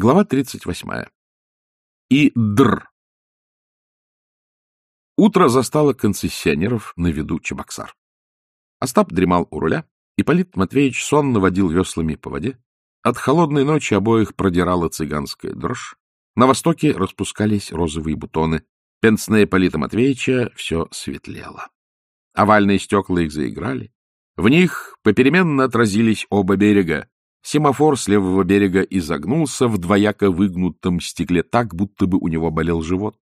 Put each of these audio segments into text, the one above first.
Глава 38. И др. Утро застало концессионеров на виду Чебоксар. Остап дремал у руля, и Полит Матвеевич сонно водил веслами по воде. От холодной ночи обоих продирала цыганская дрожь. На востоке распускались розовые бутоны. Пенсное Полита Матвеевича все светлело. Овальные стекла их заиграли. В них попеременно отразились оба берега, Семафор с левого берега изогнулся в двояко выгнутом стекле так, будто бы у него болел живот.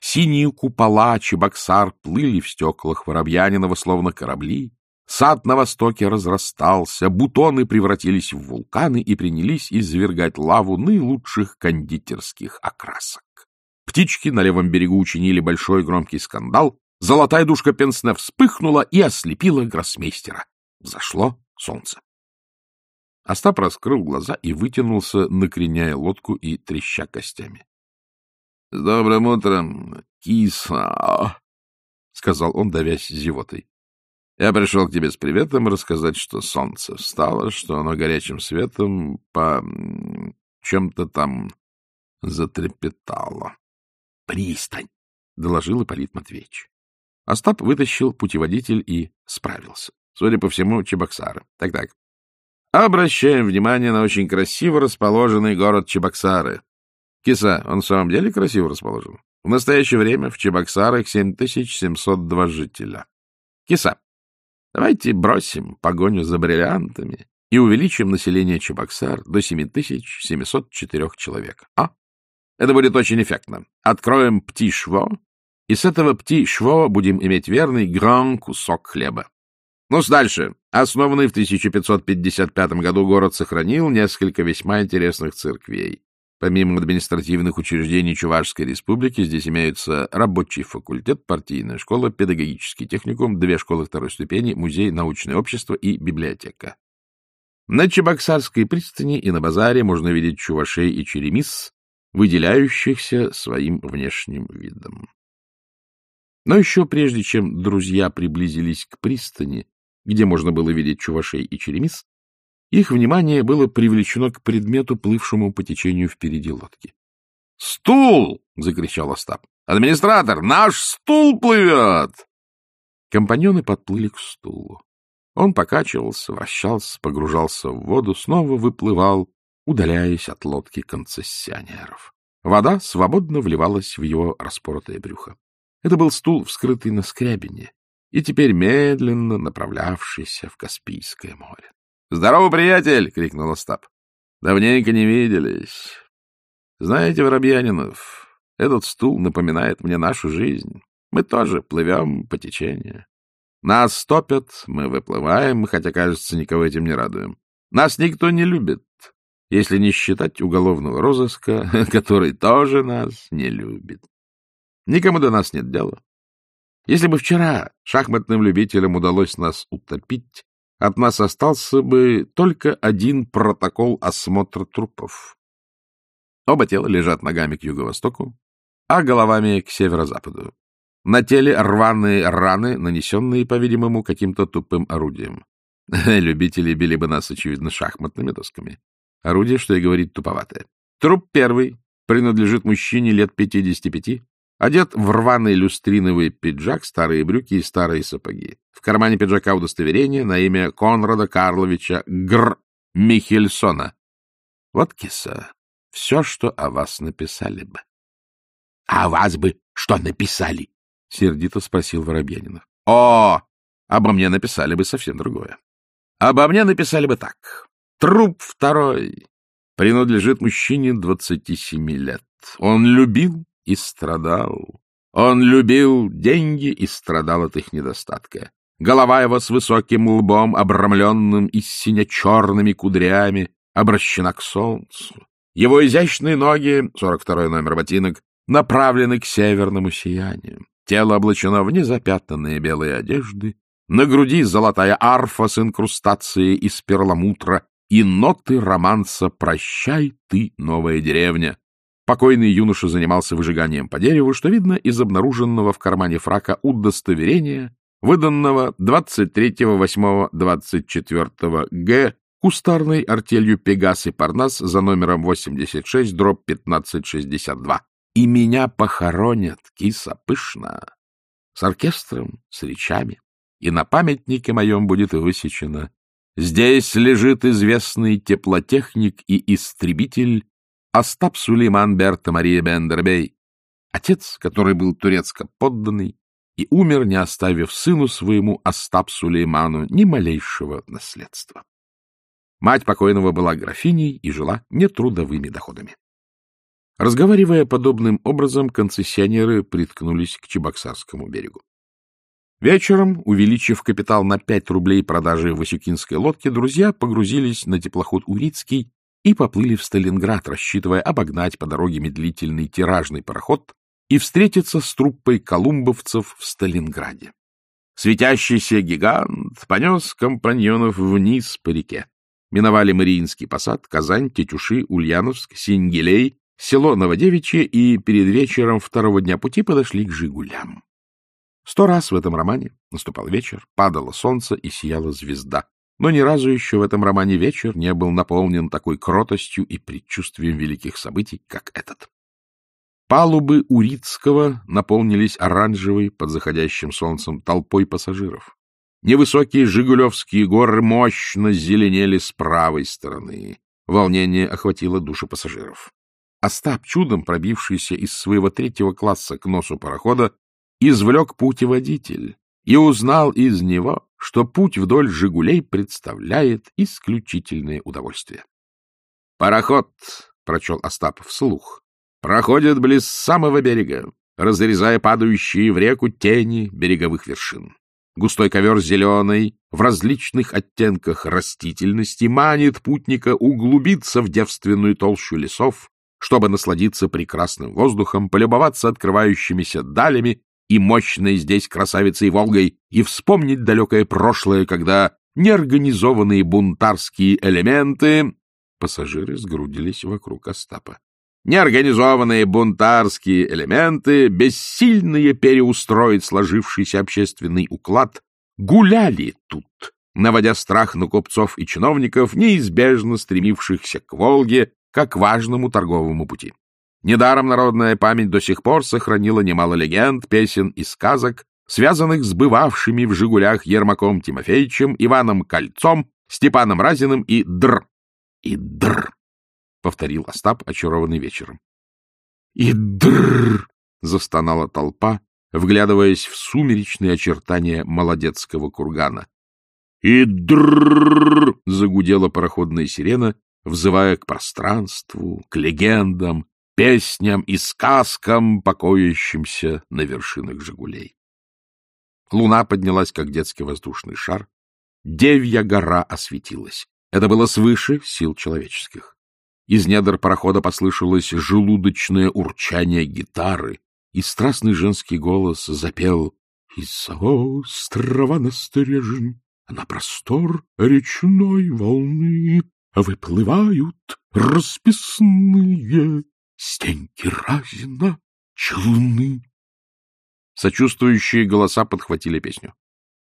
Синие купола Чебоксар плыли в стеклах Воробьянинова, словно корабли. Сад на востоке разрастался, бутоны превратились в вулканы и принялись извергать лаву наилучших кондитерских окрасок. Птички на левом берегу учинили большой громкий скандал, золотая душка Пенсне вспыхнула и ослепила гроссмейстера. Взошло солнце. Остап раскрыл глаза и вытянулся, накреняя лодку и треща костями. — С добрым утром, киса! — сказал он, давясь зевотой. — Я пришел к тебе с приветом рассказать, что солнце встало, что оно горячим светом по чем-то там затрепетало. — Пристань! — доложил Ипполит Матвеевич. Остап вытащил путеводитель и справился. Судя по всему, Чебоксары. Так-так, Обращаем внимание на очень красиво расположенный город Чебоксары. Киса, он в самом деле красиво расположен? В настоящее время в Чебоксарах 7702 жителя. Киса, давайте бросим погоню за бриллиантами и увеличим население Чебоксар до 7704 человек. А? Это будет очень эффектно. Откроем птишво, и с этого птишво будем иметь верный гран кусок хлеба. Ну, дальше. Основанный в 1555 году город сохранил несколько весьма интересных церквей. Помимо административных учреждений Чувашской республики, здесь имеются рабочий факультет, партийная школа, педагогический техникум, две школы второй ступени, музей, научное общество и библиотека. На Чебоксарской пристани и на базаре можно видеть чувашей и черемис, выделяющихся своим внешним видом. Но еще прежде чем друзья приблизились к пристани, где можно было видеть чувашей и черемис, их внимание было привлечено к предмету, плывшему по течению впереди лодки. «Стул!» — закричал Остап. «Администратор, наш стул плывет!» Компаньоны подплыли к стулу. Он покачивался, вращался, погружался в воду, снова выплывал, удаляясь от лодки концессионеров. Вода свободно вливалась в его распоротое брюхо. Это был стул, вскрытый на скрябине, и теперь медленно направлявшийся в Каспийское море. — Здорово, приятель! — крикнул Остап. — Давненько не виделись. Знаете, Воробьянинов, этот стул напоминает мне нашу жизнь. Мы тоже плывем по течению. Нас топят, мы выплываем, хотя, кажется, никого этим не радуем. Нас никто не любит, если не считать уголовного розыска, который тоже нас не любит. Никому до нас нет дела. Если бы вчера шахматным любителям удалось нас утопить, от нас остался бы только один протокол осмотра трупов. Оба тела лежат ногами к юго-востоку, а головами к северо-западу. На теле рваные раны, нанесенные, по-видимому, каким-то тупым орудием. Любители били бы нас, очевидно, шахматными досками. Орудие, что и говорит, туповатое. Труп первый принадлежит мужчине лет 55, Одет в рваный люстриновый пиджак, старые брюки и старые сапоги. В кармане пиджака удостоверение на имя Конрада Карловича Гр. Михельсона. Вот, киса, все, что о вас написали бы. — А вас бы что написали? — сердито спросил Воробьянинов. — О, обо мне написали бы совсем другое. Обо мне написали бы так. Труп второй принадлежит мужчине двадцати семи лет. Он любил и страдал. Он любил деньги и страдал от их недостатка. Голова его с высоким лбом, обрамленным и сине-черными кудрями, обращена к солнцу. Его изящные ноги, 42 номер ботинок, направлены к северному сиянию. Тело облачено в незапятнанные белые одежды, на груди золотая арфа с инкрустацией из перламутра и ноты романса «Прощай, ты, новая деревня», Покойный юноша занимался выжиганием по дереву, что видно из обнаруженного в кармане фрака удостоверения, выданного 23.08.24 Г. кустарной артелью «Пегас» и «Парнас» за номером 86, дробь 1562. И меня похоронят, киса пышно, с оркестром, с речами, и на памятнике моем будет высечено «Здесь лежит известный теплотехник и истребитель Остап Сулейман Берта Мария Бендербей, отец, который был турецко подданный и умер, не оставив сыну своему Остап Сулейману ни малейшего наследства. Мать покойного была графиней и жила нетрудовыми доходами. Разговаривая подобным образом, концессионеры приткнулись к Чебоксарскому берегу. Вечером, увеличив капитал на 5 рублей продажи Васюкинской лодки, друзья погрузились на теплоход «Урицкий» и поплыли в Сталинград, рассчитывая обогнать по дороге медлительный тиражный пароход и встретиться с труппой колумбовцев в Сталинграде. Светящийся гигант понес компаньонов вниз по реке. Миновали Мариинский посад, Казань, Тетюши, Ульяновск, Сингелей, село Новодевичье и перед вечером второго дня пути подошли к Жигулям. Сто раз в этом романе наступал вечер, падало солнце и сияла звезда. Но ни разу еще в этом романе вечер не был наполнен такой кротостью и предчувствием великих событий, как этот. Палубы Урицкого наполнились оранжевой под заходящим солнцем толпой пассажиров. Невысокие Жигулевские горы мощно зеленели с правой стороны. Волнение охватило души пассажиров. Остап, чудом пробившийся из своего третьего класса к носу парохода, извлек путеводитель и узнал из него, что путь вдоль «Жигулей» представляет исключительное удовольствие. «Пароход», — прочел Остап вслух, проходят близ самого берега, разрезая падающие в реку тени береговых вершин. Густой ковер зеленый, в различных оттенках растительности, манит путника углубиться в девственную толщу лесов, чтобы насладиться прекрасным воздухом, полюбоваться открывающимися далями и мощной здесь красавицей Волгой, и вспомнить далекое прошлое, когда неорганизованные бунтарские элементы... Пассажиры сгрудились вокруг Остапа. Неорганизованные бунтарские элементы, бессильные переустроить сложившийся общественный уклад, гуляли тут, наводя страх на купцов и чиновников, неизбежно стремившихся к Волге, как важному торговому пути. Недаром народная память до сих пор сохранила немало легенд, песен и сказок, связанных с бывавшими в «Жигулях» Ермаком Тимофеевичем, Иваном Кольцом, Степаном Разиным и Др. И Др. — повторил Остап, очарованный вечером. — И др! — застонала толпа, вглядываясь в сумеречные очертания молодецкого кургана. — И др! — загудела пароходная сирена, взывая к пространству, к легендам, песням и сказкам, покоящимся на вершинах «Жигулей». Луна поднялась, как детский воздушный шар. Девья гора осветилась. Это было свыше сил человеческих. Из недр парохода послышалось желудочное урчание гитары, и страстный женский голос запел «Из острова насторожен на простор речной волны выплывают расписные стенки разина челны». Сочувствующие голоса подхватили песню.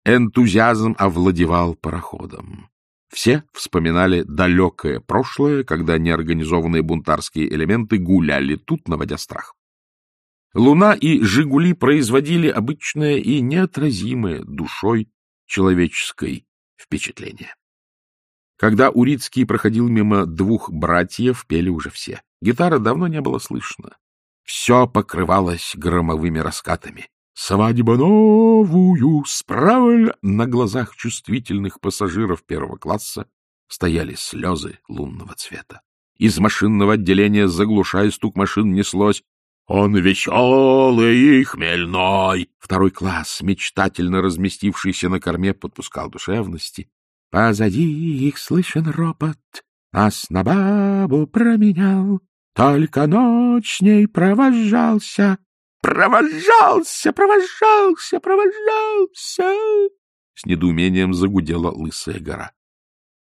Энтузиазм овладевал пароходом. Все вспоминали далекое прошлое, когда неорганизованные бунтарские элементы гуляли тут, наводя страх. Луна и Жигули производили обычное и неотразимое душой человеческой впечатление. Когда Урицкий проходил мимо двух братьев, пели уже все. Гитары давно не было слышно. Все покрывалось громовыми раскатами. Свадьба новую справля... На глазах чувствительных пассажиров первого класса стояли слезы лунного цвета. Из машинного отделения, заглушая стук машин, неслось «Он веселый и хмельной!» Второй класс, мечтательно разместившийся на корме, подпускал душевности. Позади их слышен ропот, нас на бабу променял, только ночь ней провожался, Провожался, провожался, провожался! С недоумением загудела лысая гора.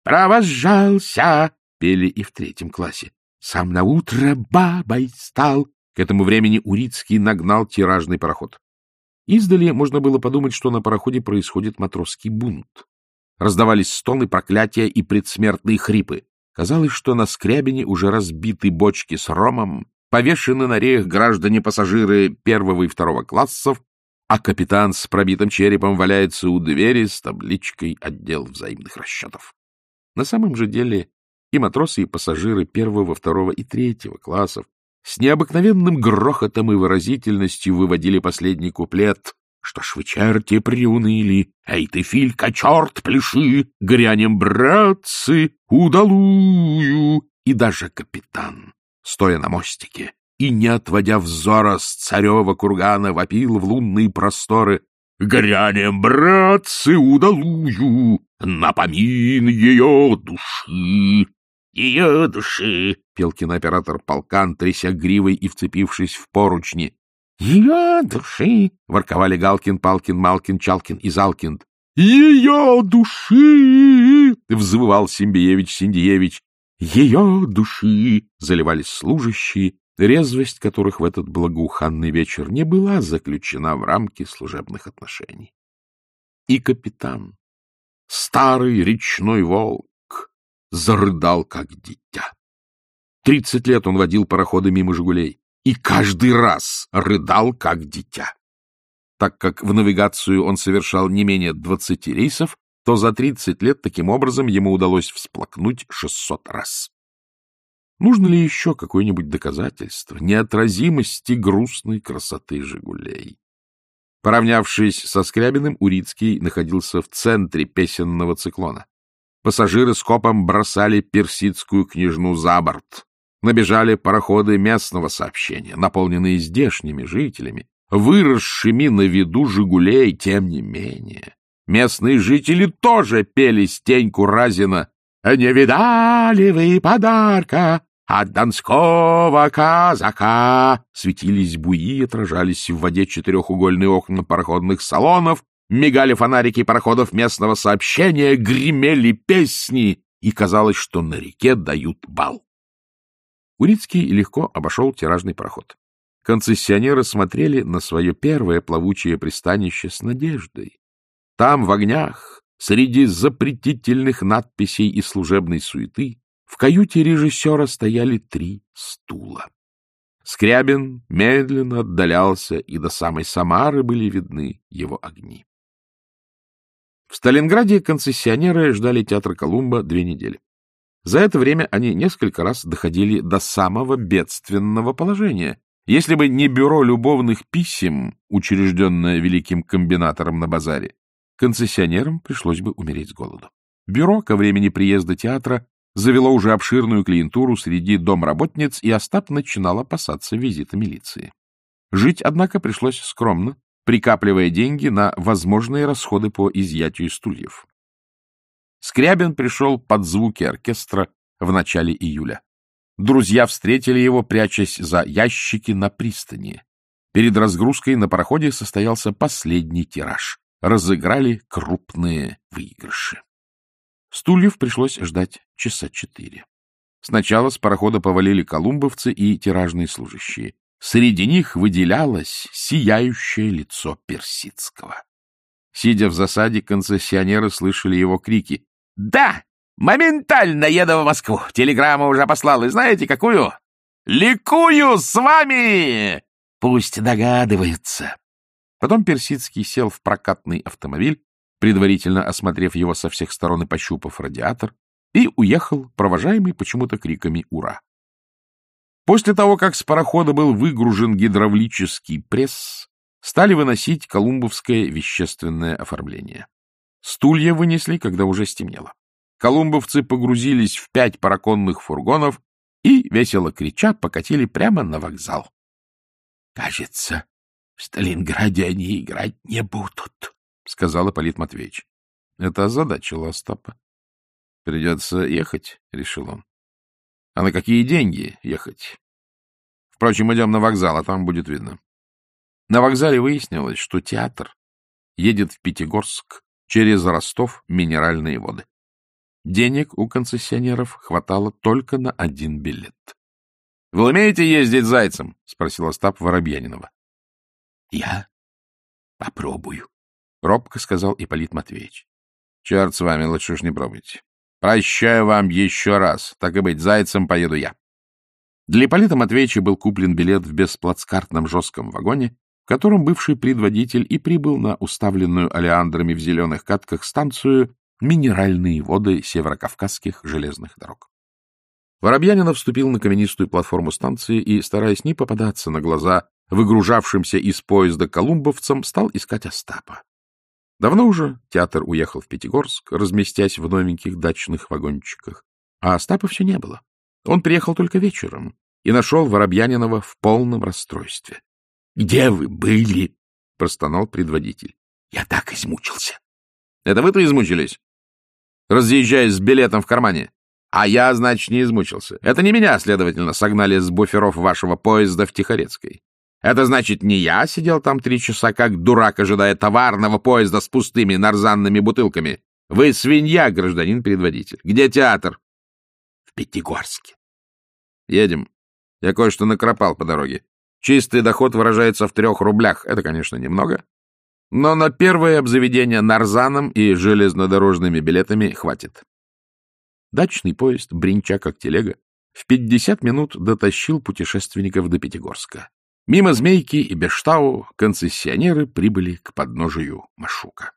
Провожался! Пели и в третьем классе. Сам на утро бабой стал. К этому времени Урицкий нагнал тиражный пароход. Издали можно было подумать, что на пароходе происходит матросский бунт. Раздавались стоны, проклятия и предсмертные хрипы. Казалось, что на скрябине уже разбиты бочки с ромом, повешены на реях граждане-пассажиры первого и второго классов, а капитан с пробитым черепом валяется у двери с табличкой «Отдел взаимных расчетов». На самом же деле и матросы, и пассажиры первого, второго и третьего классов с необыкновенным грохотом и выразительностью выводили последний куплет что ж вы, черти, приуныли? Эй ты, Филька, черт, пляши! Грянем, братцы, удалую! И даже капитан, стоя на мостике и, не отводя взора с царева кургана, вопил в лунные просторы «Грянем, братцы, удалую, напомин ее души!» «Ее души!» — пел кинооператор полкан, тряся гривой и вцепившись в поручни. Ее души! — ворковали Галкин, Палкин, Малкин, Чалкин и Залкин. Ее души! — взвывал Симбиевич, Синдиевич. Ее души! — заливались служащие, резвость которых в этот благоуханный вечер не была заключена в рамки служебных отношений. И капитан, старый речной волк, зарыдал, как дитя. Тридцать лет он водил пароходы мимо «Жигулей» и каждый раз рыдал, как дитя. Так как в навигацию он совершал не менее 20 рейсов, то за 30 лет таким образом ему удалось всплакнуть 600 раз. Нужно ли еще какое-нибудь доказательство неотразимости грустной красоты «Жигулей»? Поравнявшись со Скрябиным, Урицкий находился в центре песенного циклона. Пассажиры с копом бросали персидскую княжну за борт набежали пароходы местного сообщения, наполненные здешними жителями, выросшими на виду «Жигулей», тем не менее. Местные жители тоже пели Стеньку Разина «Не видали вы подарка от донского казака?» Светились буи, отражались в воде четырехугольные окна пароходных салонов, мигали фонарики пароходов местного сообщения, гремели песни, и казалось, что на реке дают бал. Урицкий легко обошел тиражный проход. Концессионеры смотрели на свое первое плавучее пристанище с надеждой. Там, в огнях, среди запретительных надписей и служебной суеты, в каюте режиссера стояли три стула. Скрябин медленно отдалялся, и до самой Самары были видны его огни. В Сталинграде концессионеры ждали театра Колумба две недели. За это время они несколько раз доходили до самого бедственного положения. Если бы не бюро любовных писем, учрежденное великим комбинатором на базаре, концессионерам пришлось бы умереть с голоду. Бюро ко времени приезда театра завело уже обширную клиентуру среди домработниц, и Остап начинал опасаться визита милиции. Жить, однако, пришлось скромно, прикапливая деньги на возможные расходы по изъятию стульев. Скрябин пришел под звуки оркестра в начале июля. Друзья встретили его, прячась за ящики на пристани. Перед разгрузкой на пароходе состоялся последний тираж. Разыграли крупные выигрыши. Стульев пришлось ждать часа четыре. Сначала с парохода повалили колумбовцы и тиражные служащие. Среди них выделялось сияющее лицо Персидского. Сидя в засаде, концессионеры слышали его крики. «Да! Моментально еду в Москву! Телеграмму уже послал, и знаете, какую? Ликую с вами!» «Пусть догадываются!» Потом Персидский сел в прокатный автомобиль, предварительно осмотрев его со всех сторон и пощупав радиатор, и уехал, провожаемый почему-то криками «Ура!». После того, как с парохода был выгружен гидравлический пресс, стали выносить колумбовское вещественное оформление. Стулья вынесли, когда уже стемнело. Колумбовцы погрузились в пять параконных фургонов и, весело крича, покатили прямо на вокзал. — Кажется, в Сталинграде они играть не будут, — сказал Ипполит Матвеевич. Это озадачило Остапа. — Придется ехать, — решил он. — А на какие деньги ехать? Впрочем, идем на вокзал, а там будет видно. На вокзале выяснилось, что театр едет в Пятигорск через Ростов минеральные воды. Денег у концессионеров хватало только на один билет. — Вы умеете ездить зайцем? — спросил Остап Воробьянинова. — Я попробую, — робко сказал Ипполит Матвеевич. Черт с вами, лучше уж не пробуйте. Прощаю вам еще раз. Так и быть, зайцем поеду я. Для Ипполита Матвеевича был куплен билет в бесплацкартном жестком вагоне, котором бывший предводитель и прибыл на уставленную олеандрами в зеленых катках станцию «Минеральные воды северокавказских железных дорог». Воробьянинов вступил на каменистую платформу станции и, стараясь не попадаться на глаза выгружавшимся из поезда колумбовцам, стал искать Остапа. Давно уже театр уехал в Пятигорск, разместясь в новеньких дачных вагончиках, а Остапа все не было. Он приехал только вечером и нашел Воробьянинова в полном расстройстве. — Где вы были? — простонал предводитель. — Я так измучился. — Это вы-то измучились? Разъезжая с билетом в кармане. А я, значит, не измучился. Это не меня, следовательно, согнали с буферов вашего поезда в Тихорецкой. Это значит, не я сидел там три часа, как дурак, ожидая товарного поезда с пустыми нарзанными бутылками. Вы свинья, гражданин предводитель. Где театр? В Пятигорске. Едем. Я кое-что накропал по дороге. Чистый доход выражается в трех рублях. Это, конечно, немного. Но на первое обзаведение нарзаном и железнодорожными билетами хватит. Дачный поезд, бринча как телега, в пятьдесят минут дотащил путешественников до Пятигорска. Мимо Змейки и Бештау концессионеры прибыли к подножию Машука.